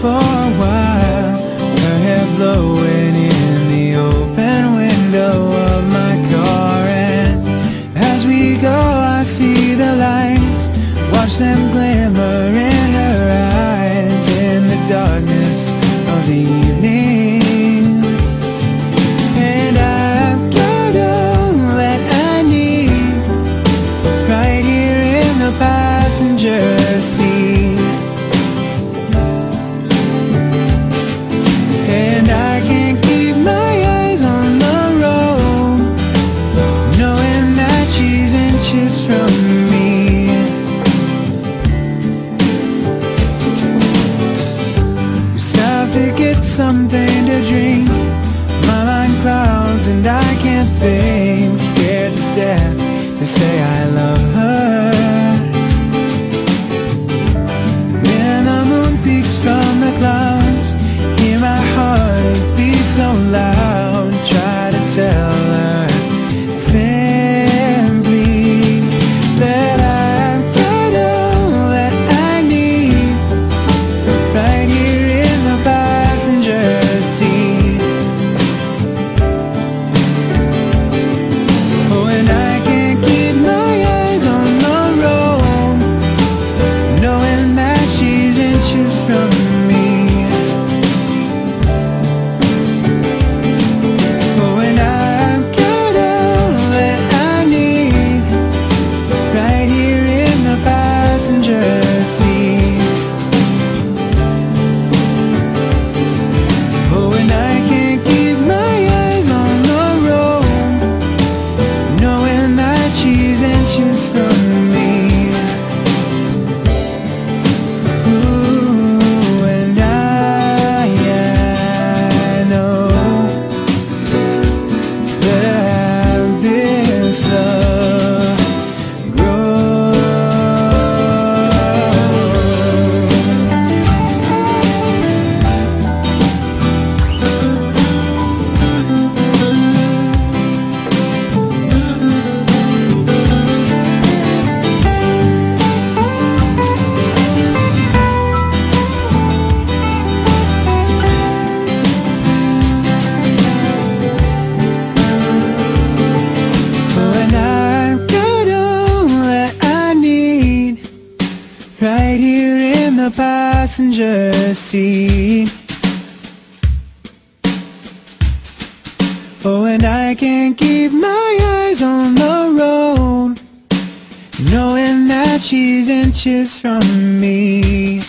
for a while. Her hair blowing in the open window of my car. And as we go I see the lights. Watch them glimmer in her eyes. In the darkness of the evening inches from me. You stopped to get something to drink. My mind clouds and I can't think. Scared to death to say I love her. passenger seat. Oh, and I can't keep my eyes on the road Knowing that she's inches from me.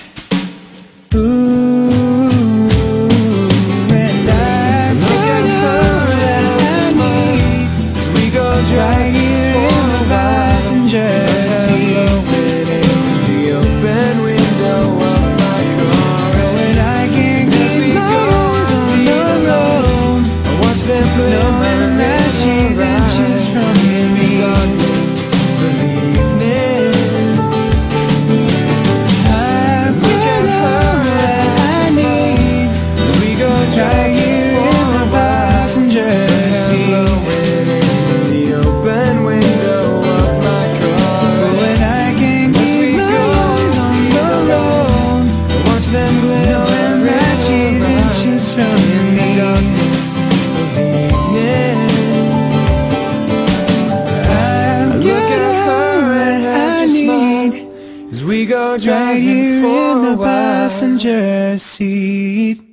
As we go dragging for in the passenger seat.